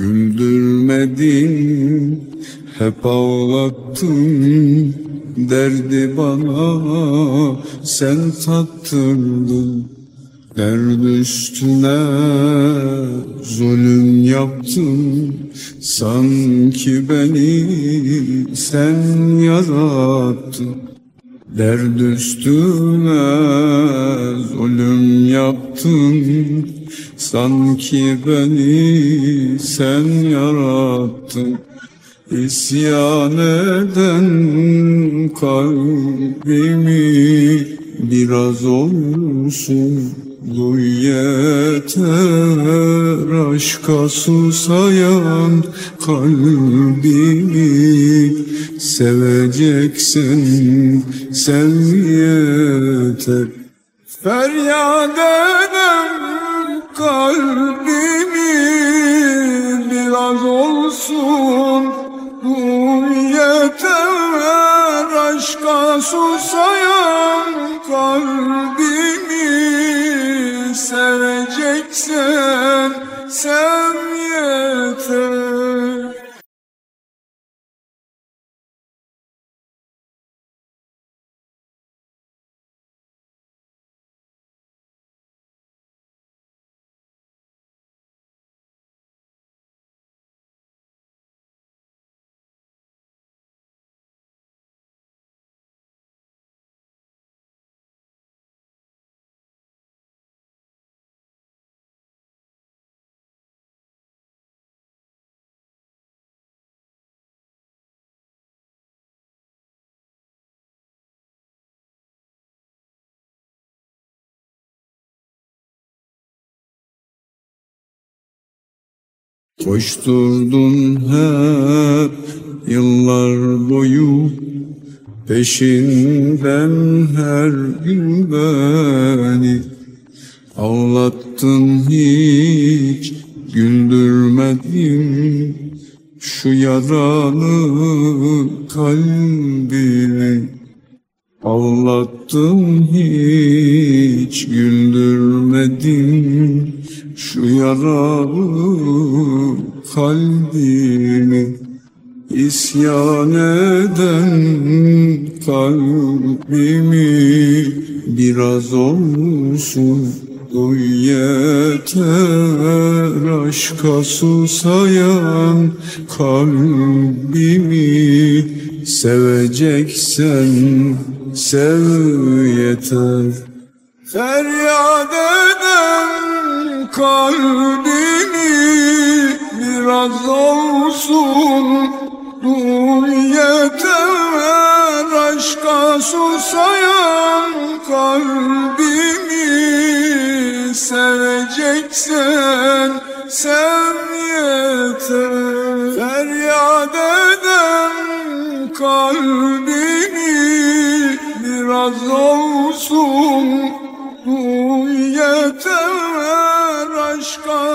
Güldürmedin, hep ağlattın Derdi bana. Sen tattırdın Derd üstüne zulüm yaptın Sanki beni. Sen yarattın Derd üstüne zulüm yaptın Sanki beni sen yarattın. İsyan eden kalbimi biraz olsun. Duy yeter aşka susayan kalbimi. Seveceksin sev yeter. Feryat eden kalbimi biraz olsun. Duy yeter aşka susayan kalbimi Seveceksen sev yeter Koşturdun hep yıllar boyu Peşinden her gün beni Ağlattın hiç güldürmedin. Şu yaralı kalbimi Ağlattın hiç güldürmedin Şu yaralı kalbimi İsyan eden kalbimi Biraz olsun duy yeter. Aşka susayan kalbimi Seveceksen sev yeter. Feryat eden kalbini biraz olsun. Duy yeter aşka susayan kalbimi Seveceksen sev yeter. Feryat eden kalbini biraz olsun. Duy yeter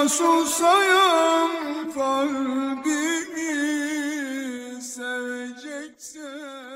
susayan kalbimi Seveceksin